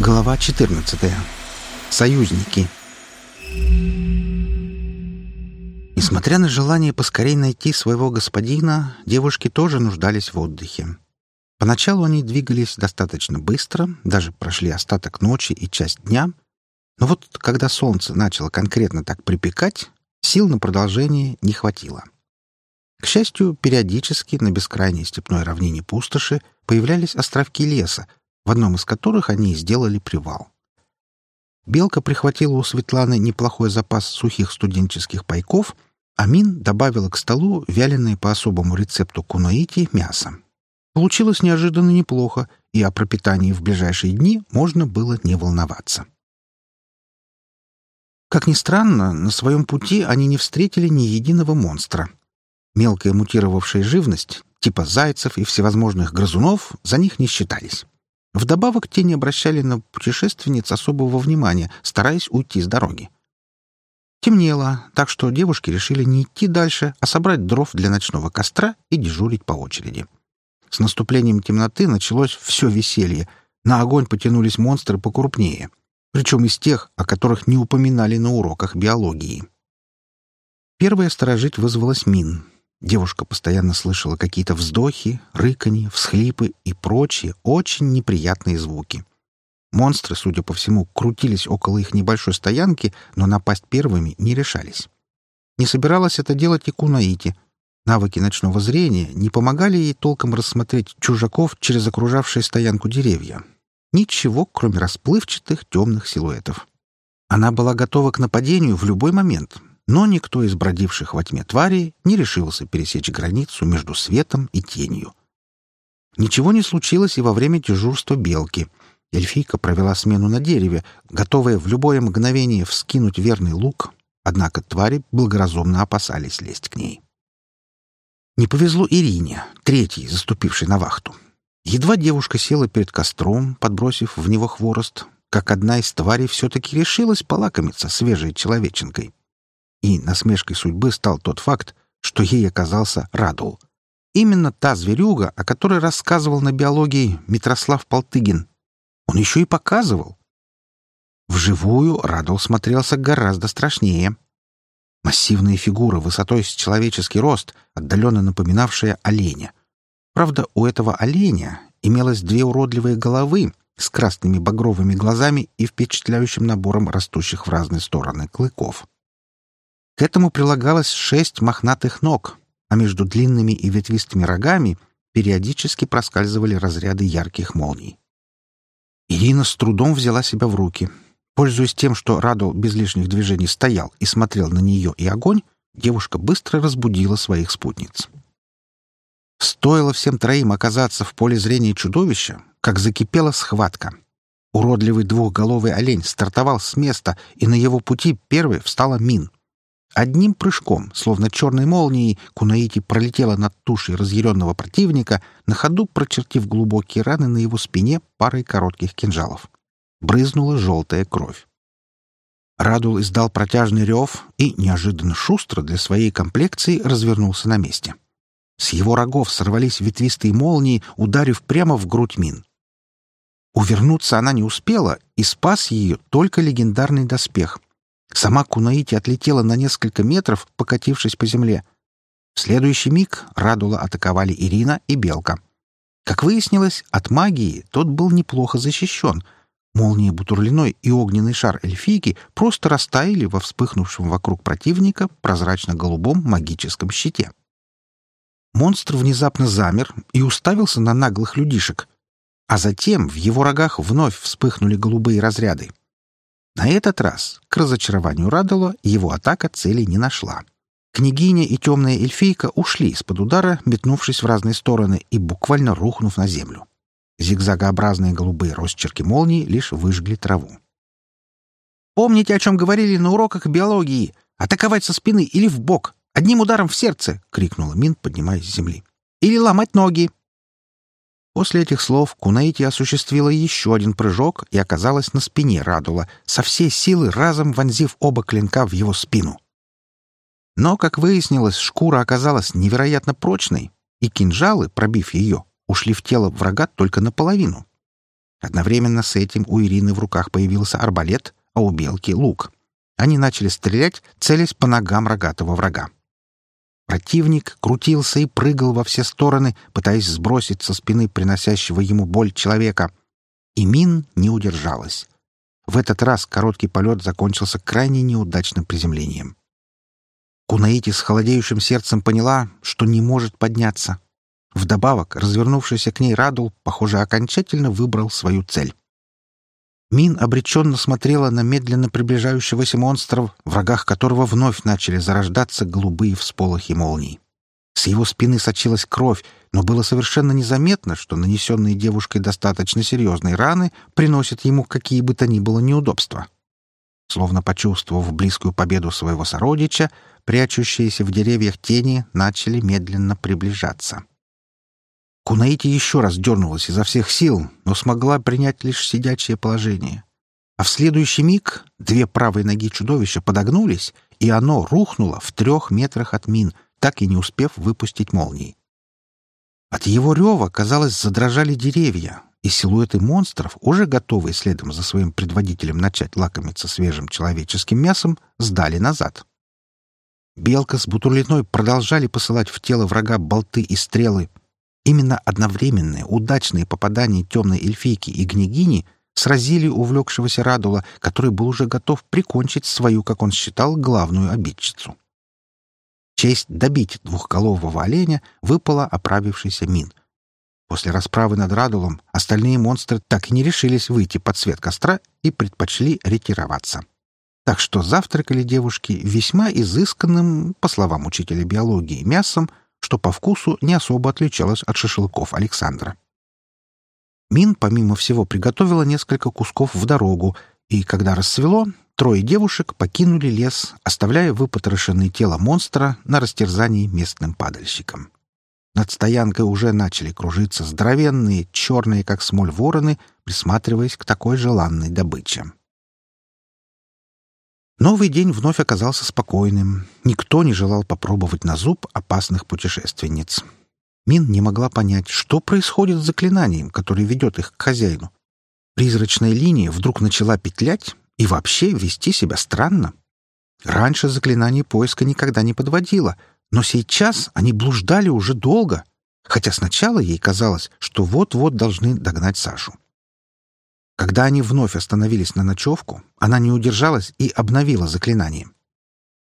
Глава 14. Союзники. Несмотря на желание поскорей найти своего господина, девушки тоже нуждались в отдыхе. Поначалу они двигались достаточно быстро, даже прошли остаток ночи и часть дня, но вот когда солнце начало конкретно так припекать, сил на продолжение не хватило. К счастью, периодически на бескрайней степной равнине пустоши появлялись островки леса, в одном из которых они сделали привал. Белка прихватила у Светланы неплохой запас сухих студенческих пайков, а Мин добавила к столу вяленое по особому рецепту кунаити мясо. Получилось неожиданно неплохо, и о пропитании в ближайшие дни можно было не волноваться. Как ни странно, на своем пути они не встретили ни единого монстра. Мелкая мутировавшая живность, типа зайцев и всевозможных грызунов, за них не считались. Вдобавок те не обращали на путешественниц особого внимания, стараясь уйти с дороги. Темнело, так что девушки решили не идти дальше, а собрать дров для ночного костра и дежурить по очереди. С наступлением темноты началось все веселье. На огонь потянулись монстры покрупнее, причем из тех, о которых не упоминали на уроках биологии. Первая сторожить вызвалась Мин — Девушка постоянно слышала какие-то вздохи, рыканье, всхлипы и прочие очень неприятные звуки. Монстры, судя по всему, крутились около их небольшой стоянки, но напасть первыми не решались. Не собиралась это делать и Кунаити. Навыки ночного зрения не помогали ей толком рассмотреть чужаков через окружавшие стоянку деревья. Ничего, кроме расплывчатых темных силуэтов. Она была готова к нападению в любой момент, но никто из бродивших во тьме тварей не решился пересечь границу между светом и тенью. Ничего не случилось и во время дежурства белки. Эльфийка провела смену на дереве, готовая в любое мгновение вскинуть верный лук, однако твари благоразумно опасались лезть к ней. Не повезло Ирине, третьей, заступившей на вахту. Едва девушка села перед костром, подбросив в него хворост, как одна из тварей все-таки решилась полакомиться свежей человеченкой. И насмешкой судьбы стал тот факт, что ей оказался Радул. Именно та зверюга, о которой рассказывал на биологии Митрослав Полтыгин. Он еще и показывал. Вживую Радул смотрелся гораздо страшнее. Массивная фигура высотой с человеческий рост, отдаленно напоминавшая оленя. Правда, у этого оленя имелось две уродливые головы с красными багровыми глазами и впечатляющим набором растущих в разные стороны клыков. К этому прилагалось шесть мохнатых ног, а между длинными и ветвистыми рогами периодически проскальзывали разряды ярких молний. Ирина с трудом взяла себя в руки. Пользуясь тем, что Радул без лишних движений стоял и смотрел на нее и огонь, девушка быстро разбудила своих спутниц. Стоило всем троим оказаться в поле зрения чудовища, как закипела схватка. Уродливый двухголовый олень стартовал с места, и на его пути первой встала Мин — Одним прыжком, словно черной молнией, Кунаити пролетела над тушей разъяренного противника, на ходу прочертив глубокие раны на его спине парой коротких кинжалов. Брызнула желтая кровь. Радул издал протяжный рев и, неожиданно шустро для своей комплекции, развернулся на месте. С его рогов сорвались ветвистые молнии, ударив прямо в грудь мин. Увернуться она не успела, и спас ее только легендарный доспех — Сама Кунаити отлетела на несколько метров, покатившись по земле. В следующий миг Радула атаковали Ирина и Белка. Как выяснилось, от магии тот был неплохо защищен. Молния Бутурлиной и огненный шар эльфийки просто растаяли во вспыхнувшем вокруг противника прозрачно-голубом магическом щите. Монстр внезапно замер и уставился на наглых людишек. А затем в его рогах вновь вспыхнули голубые разряды. На этот раз, к разочарованию Радола, его атака цели не нашла. Княгиня и темная эльфийка ушли из-под удара, метнувшись в разные стороны и буквально рухнув на землю. Зигзагообразные голубые росчерки молний лишь выжгли траву. «Помните, о чем говорили на уроках биологии? Атаковать со спины или в бок, одним ударом в сердце!» — крикнула Мин, поднимаясь с земли. «Или ломать ноги!» После этих слов Кунаити осуществила еще один прыжок и оказалась на спине Радула, со всей силы разом вонзив оба клинка в его спину. Но, как выяснилось, шкура оказалась невероятно прочной, и кинжалы, пробив ее, ушли в тело врага только наполовину. Одновременно с этим у Ирины в руках появился арбалет, а у Белки — лук. Они начали стрелять, целясь по ногам рогатого врага. Противник крутился и прыгал во все стороны, пытаясь сбросить со спины приносящего ему боль человека. И Мин не удержалась. В этот раз короткий полет закончился крайне неудачным приземлением. Кунаити с холодеющим сердцем поняла, что не может подняться. Вдобавок, развернувшийся к ней Радул, похоже, окончательно выбрал свою цель. Мин обреченно смотрела на медленно приближающегося монстра, в врагах которого вновь начали зарождаться голубые всполохи молний. С его спины сочилась кровь, но было совершенно незаметно, что нанесенные девушкой достаточно серьезные раны приносят ему какие бы то ни было неудобства. Словно почувствовав близкую победу своего сородича, прячущиеся в деревьях тени начали медленно приближаться. Кунаити еще раз дернулась изо всех сил, но смогла принять лишь сидячее положение. А в следующий миг две правые ноги чудовища подогнулись, и оно рухнуло в трех метрах от мин, так и не успев выпустить молнии. От его рева, казалось, задрожали деревья, и силуэты монстров, уже готовые следом за своим предводителем начать лакомиться свежим человеческим мясом, сдали назад. Белка с Бутурлиной продолжали посылать в тело врага болты и стрелы. Именно одновременные, удачные попадания темной эльфийки и гнягини сразили увлекшегося Радула, который был уже готов прикончить свою, как он считал, главную обидчицу. Честь добить двухголового оленя выпала оправившийся Мин. После расправы над Радулом остальные монстры так и не решились выйти под свет костра и предпочли ретироваться. Так что завтракали девушки весьма изысканным, по словам учителя биологии, мясом, что по вкусу не особо отличалось от шашлыков Александра. Мин, помимо всего, приготовила несколько кусков в дорогу, и, когда рассвело, трое девушек покинули лес, оставляя выпотрошенное тело монстра на растерзании местным падальщикам. Над стоянкой уже начали кружиться здоровенные, черные, как смоль, вороны, присматриваясь к такой желанной добыче. Новый день вновь оказался спокойным. Никто не желал попробовать на зуб опасных путешественниц. Мин не могла понять, что происходит с заклинанием, которое ведет их к хозяину. Призрачная линия вдруг начала петлять и вообще вести себя странно. Раньше заклинание поиска никогда не подводило, но сейчас они блуждали уже долго, хотя сначала ей казалось, что вот-вот должны догнать Сашу. Когда они вновь остановились на ночевку, она не удержалась и обновила заклинание.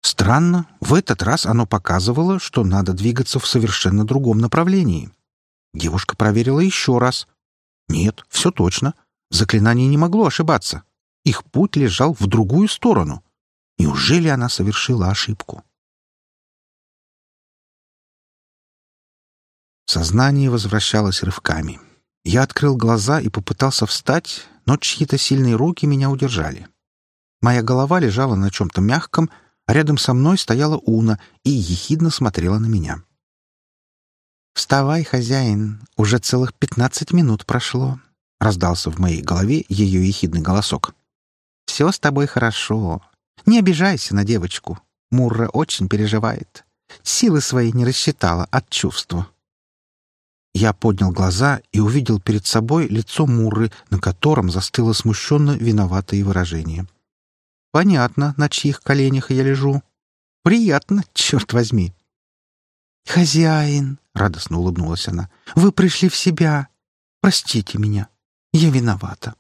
Странно, в этот раз оно показывало, что надо двигаться в совершенно другом направлении. Девушка проверила еще раз. Нет, все точно. Заклинание не могло ошибаться. Их путь лежал в другую сторону. Неужели она совершила ошибку? Сознание возвращалось рывками. Я открыл глаза и попытался встать, но чьи-то сильные руки меня удержали. Моя голова лежала на чем-то мягком, а рядом со мной стояла Уна и ехидно смотрела на меня. «Вставай, хозяин, уже целых пятнадцать минут прошло», — раздался в моей голове ее ехидный голосок. «Все с тобой хорошо. Не обижайся на девочку. Мурра очень переживает. Силы свои не рассчитала от чувства». Я поднял глаза и увидел перед собой лицо Мурры, на котором застыло смущенно виноватое выражение. Понятно, на чьих коленях я лежу. Приятно, черт возьми. «Хозяин!» — радостно улыбнулась она. «Вы пришли в себя. Простите меня. Я виновата».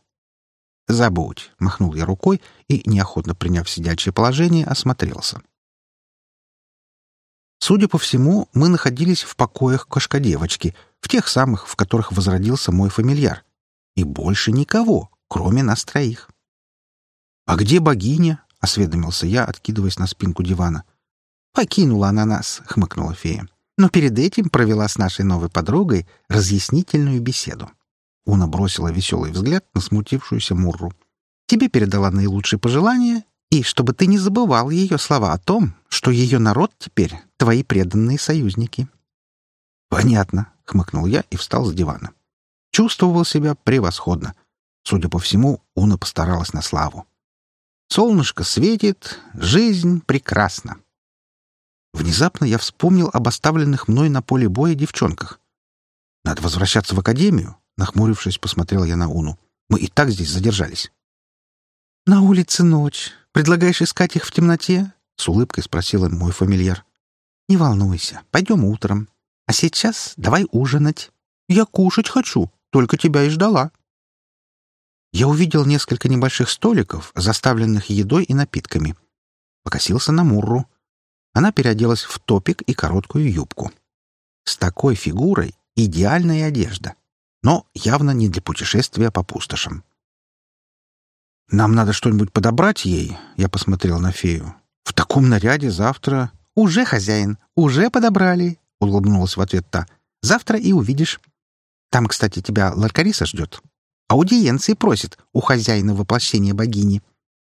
«Забудь!» — махнул я рукой и, неохотно приняв сидячее положение, осмотрелся. Судя по всему, мы находились в покоях кошкодевочки, в тех самых, в которых возродился мой фамильяр. И больше никого, кроме нас троих. «А где богиня?» — осведомился я, откидываясь на спинку дивана. «Покинула она нас», — хмыкнула фея. «Но перед этим провела с нашей новой подругой разъяснительную беседу». Уна бросила веселый взгляд на смутившуюся Мурру. «Тебе передала наилучшие пожелания и чтобы ты не забывал ее слова о том, что ее народ теперь — твои преданные союзники». «Понятно», — хмыкнул я и встал с дивана. Чувствовал себя превосходно. Судя по всему, Уна постаралась на славу. Солнышко светит, жизнь прекрасна. Внезапно я вспомнил об оставленных мной на поле боя девчонках. Надо возвращаться в академию, нахмурившись, посмотрел я на Уну. Мы и так здесь задержались». «На улице ночь. Предлагаешь искать их в темноте?» — с улыбкой спросила мой фамильяр. «Не волнуйся, пойдем утром. А сейчас давай ужинать. Я кушать хочу, только тебя и ждала». Я увидел несколько небольших столиков, заставленных едой и напитками. Покосился на Мурру. Она переоделась в топик и короткую юбку. С такой фигурой идеальная одежда, но явно не для путешествия по пустошам. «Нам надо что-нибудь подобрать ей», — я посмотрел на фею. «В таком наряде завтра...» «Уже, хозяин, уже подобрали», — улыбнулась в ответ та. «Завтра и увидишь. Там, кстати, тебя Ларкариса ждет. Аудиенции просит у хозяина воплощения богини.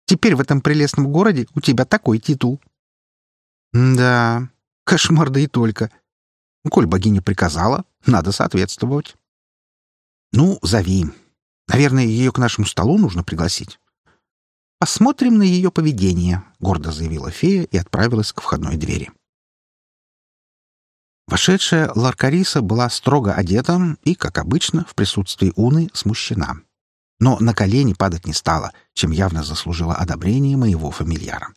Теперь в этом прелестном городе у тебя такой титул». «Да, кошмар да и только. Коль богиня приказала, надо соответствовать». «Ну, зови. Наверное, ее к нашему столу нужно пригласить». «Посмотрим на ее поведение», — гордо заявила фея и отправилась к входной двери. Вошедшая Ларкариса была строго одета и, как обычно, в присутствии Уны смущена. Но на колени падать не стала, чем явно заслужила одобрение моего фамильяра.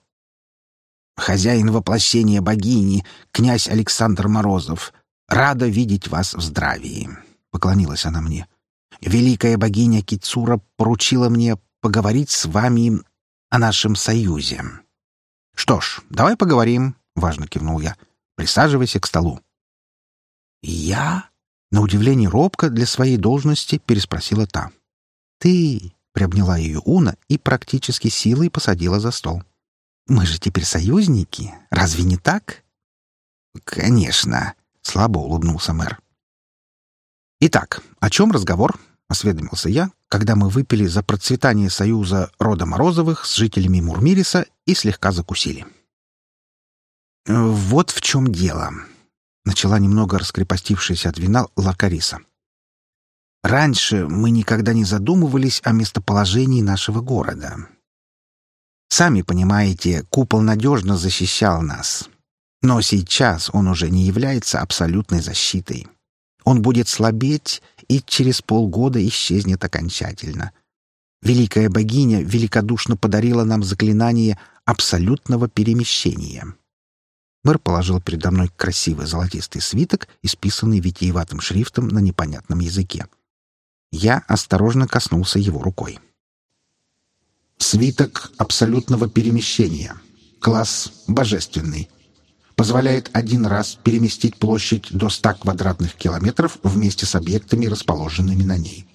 «Хозяин воплощения богини, князь Александр Морозов, рада видеть вас в здравии», — поклонилась она мне. «Великая богиня Кицура поручила мне поговорить с вами о нашем союзе». «Что ж, давай поговорим», — важно кивнул я. «Присаживайся к столу». «Я?» — на удивление робко для своей должности переспросила та. «Ты?» — приобняла ее Уна и практически силой посадила за стол. «Мы же теперь союзники, разве не так?» «Конечно», — слабо улыбнулся мэр. «Итак, о чем разговор?» — осведомился я, когда мы выпили за процветание союза рода Морозовых с жителями Мурмириса и слегка закусили. «Вот в чем дело», — начала немного раскрепостившаяся от вина Ларкариса. «Раньше мы никогда не задумывались о местоположении нашего города. Сами понимаете, купол надежно защищал нас. Но сейчас он уже не является абсолютной защитой. Он будет слабеть и через полгода исчезнет окончательно. Великая богиня великодушно подарила нам заклинание абсолютного перемещения. Мэр положил передо мной красивый золотистый свиток, исписанный витиеватым шрифтом на непонятном языке. Я осторожно коснулся его рукой. Свиток абсолютного перемещения. Класс «Божественный». Позволяет один раз переместить площадь до 100 квадратных километров вместе с объектами, расположенными на ней.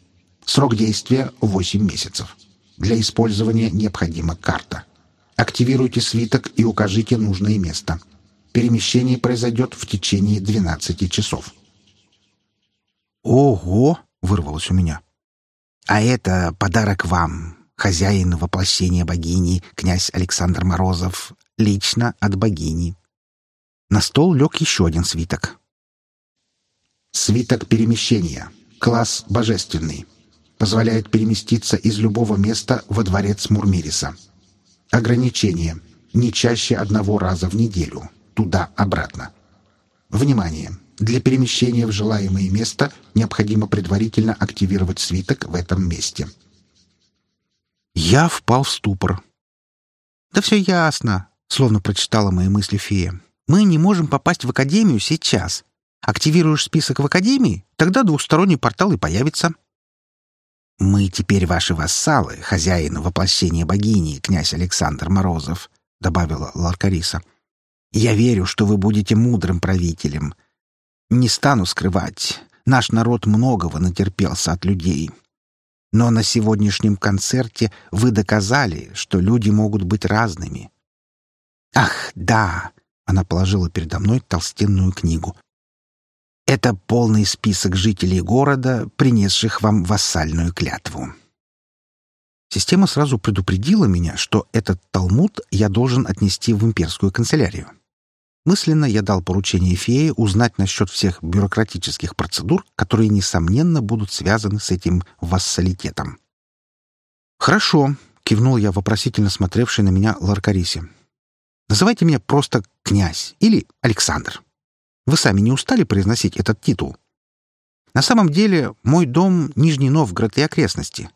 Срок действия — 8 месяцев. Для использования необходима карта. Активируйте свиток и укажите нужное место. Перемещение произойдет в течение 12 часов. «Ого!» — вырвалось у меня. «А это подарок вам, хозяин воплощения богини, князь Александр Морозов, лично от богини». На стол лег еще один свиток. Свиток перемещения. Класс божественный. Позволяет переместиться из любого места во дворец Мурмириса. Ограничение. Не чаще одного раза в неделю. Туда-обратно. Внимание! Для перемещения в желаемое место необходимо предварительно активировать свиток в этом месте. Я впал в ступор. «Да все ясно», — словно прочитала мои мысли фея. «Мы не можем попасть в Академию сейчас. Активируешь список в Академии, тогда двухсторонний портал и появится». «Мы теперь ваши вассалы, хозяин воплощения богини, князь Александр Морозов», — добавила Ларкариса. «Я верю, что вы будете мудрым правителем. Не стану скрывать, наш народ многого натерпелся от людей. Но на сегодняшнем концерте вы доказали, что люди могут быть разными. Ах, да, она положила передо мной толстенную книгу. Это полный список жителей города, принесших вам вассальную клятву. Система сразу предупредила меня, что этот талмуд я должен отнести в имперскую канцелярию. Мысленно я дал поручение фее узнать насчет всех бюрократических процедур, которые, несомненно, будут связаны с этим вассалитетом. «Хорошо», — кивнул я вопросительно смотревший на меня Ларкарисе. «Называйте меня просто князь или Александр. Вы сами не устали произносить этот титул? На самом деле мой дом — Нижний Новгород и окрестности.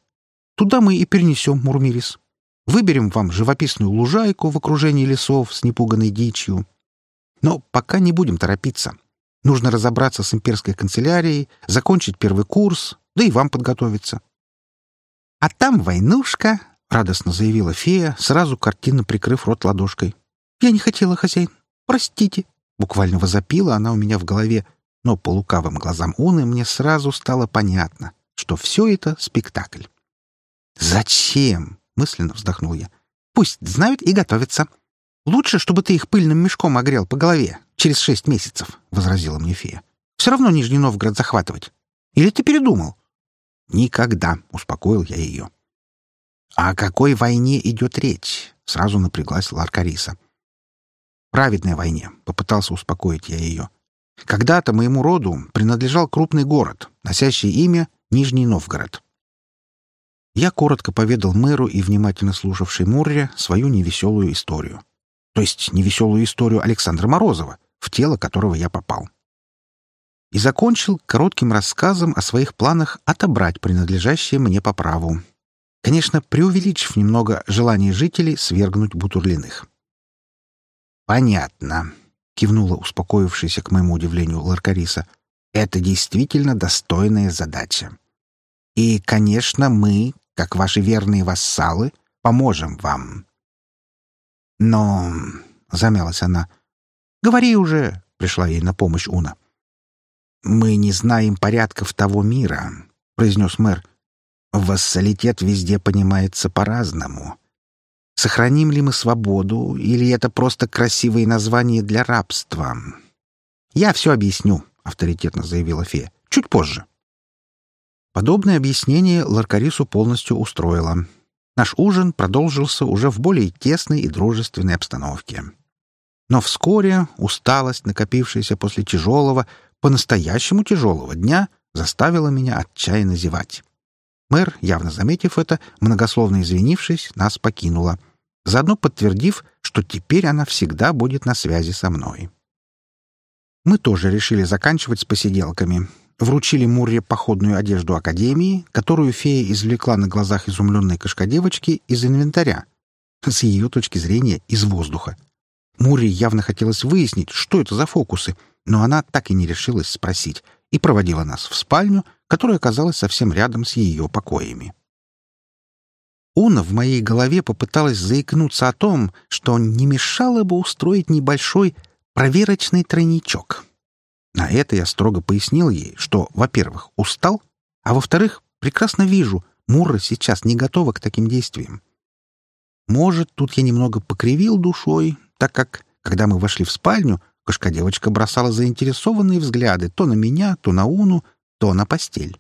Туда мы и перенесем Мурмирис. Выберем вам живописную лужайку в окружении лесов с непуганной дичью. Но пока не будем торопиться. Нужно разобраться с имперской канцелярией, закончить первый курс, да и вам подготовиться. — А там войнушка, — радостно заявила фея, сразу картинно прикрыв рот ладошкой. — Я не хотела, хозяин. Простите. Буквально возопила она у меня в голове, но по лукавым глазам Уны мне сразу стало понятно, что все это спектакль. «Зачем?» — мысленно вздохнул я. «Пусть знают и готовятся. Лучше, чтобы ты их пыльным мешком огрел по голове через шесть месяцев», — возразила мне фея. «Все равно Нижний Новгород захватывать. Или ты передумал?» «Никогда», — успокоил я ее. «О какой войне идет речь?» — сразу напряглась Ларкариса. «Праведной войне», — попытался успокоить я ее. «Когда-то моему роду принадлежал крупный город, носящий имя Нижний Новгород. Я коротко поведал мэру и внимательно слушавшей Мурре свою невеселую историю. То есть невеселую историю Александра Морозова, в тело которого я попал. И закончил коротким рассказом о своих планах отобрать принадлежащее мне по праву. Конечно, преувеличив немного желание жителей свергнуть Бутурлиных. «Понятно», — кивнула успокоившаяся к моему удивлению Ларкариса. «Это действительно достойная задача. И, конечно, мы, как ваши верные вассалы, поможем вам. Но, — замялась она, — говори уже, — пришла ей на помощь Уна. Мы не знаем порядков того мира, — произнес мэр. Вассалитет везде понимается по-разному. Сохраним ли мы свободу, или это просто красивые названия для рабства? Я все объясню, — авторитетно заявила фея. Чуть позже. Подобное объяснение Ларкарису полностью устроило. Наш ужин продолжился уже в более тесной и дружественной обстановке. Но вскоре усталость, накопившаяся после тяжелого, по-настоящему тяжелого дня, заставила меня отчаянно зевать. Мэр, явно заметив это, многословно извинившись, нас покинула, заодно подтвердив, что теперь она всегда будет на связи со мной. Мы тоже решили заканчивать с посиделками, вручили Мурре походную одежду Академии, которую фея извлекла на глазах изумленной кошкодевочки из инвентаря. С ее точки зрения, из воздуха. Мурре явно хотелось выяснить, что это за фокусы, но она так и не решилась спросить и проводила нас в спальню, которая оказалась совсем рядом с ее покоями. Уна в моей голове попыталась заикнуться о том, что не мешало бы устроить небольшой проверочный тройничок — на это я строго пояснил ей, что, во-первых, устал, а во-вторых, прекрасно вижу, Мурра сейчас не готова к таким действиям. Может, тут я немного покривил душой, так как, когда мы вошли в спальню, кошка-девочка бросала заинтересованные взгляды то на меня, то на Уну, то на постель.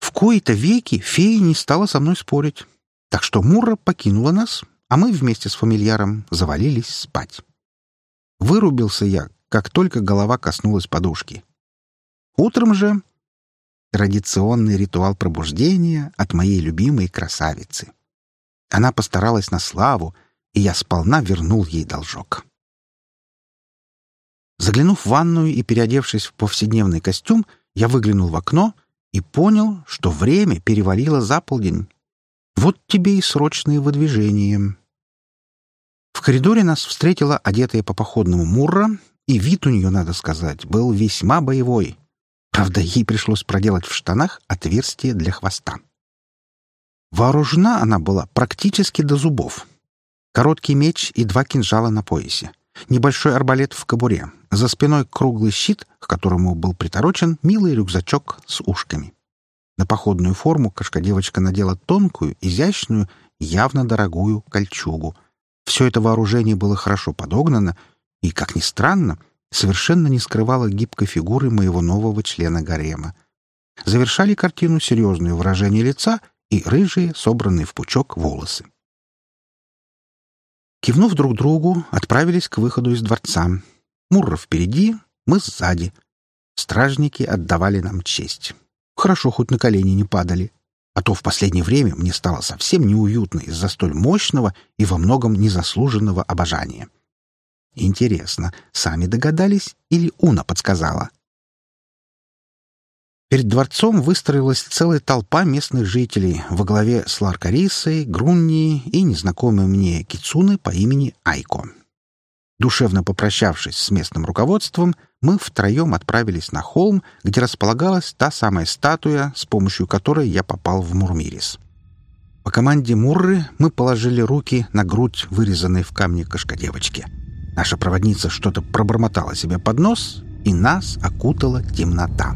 В кои-то веки фея не стала со мной спорить, так что Мурра покинула нас, а мы вместе с фамильяром завалились спать. Вырубился я, как только голова коснулась подушки. Утром же традиционный ритуал пробуждения от моей любимой красавицы. Она постаралась на славу, и я сполна вернул ей должок. Заглянув в ванную и переодевшись в повседневный костюм, я выглянул в окно и понял, что время перевалило за полдень. Вот тебе и срочные выдвижения. В коридоре нас встретила одетая по походному Мурра и вид у нее, надо сказать, был весьма боевой. Правда, ей пришлось проделать в штанах отверстие для хвоста. Вооружена она была практически до зубов. Короткий меч и два кинжала на поясе. Небольшой арбалет в кобуре. За спиной круглый щит, к которому был приторочен милый рюкзачок с ушками. На походную форму кошка-девочка надела тонкую, изящную, явно дорогую кольчугу. Все это вооружение было хорошо подогнано и, как ни странно, совершенно не скрывала гибкой фигуры моего нового члена гарема. Завершали картину серьезное выражение лица и рыжие, собранные в пучок, волосы. Кивнув друг другу, отправились к выходу из дворца. Мурра впереди, мы сзади. Стражники отдавали нам честь. Хорошо, хоть на колени не падали. А то в последнее время мне стало совсем неуютно из-за столь мощного и во многом незаслуженного обожания. — Интересно, сами догадались или Уна подсказала? Перед дворцом выстроилась целая толпа местных жителей во главе с Ларкарисой, Грунни и незнакомой мне Кицуны по имени Айко. Душевно попрощавшись с местным руководством, мы втроем отправились на холм, где располагалась та самая статуя, с помощью которой я попал в Мурмирис. По команде Мурры мы положили руки на грудь, вырезанной в камне кошкодевочки. Наша проводница что-то пробормотала себе под нос, и нас окутала темнота.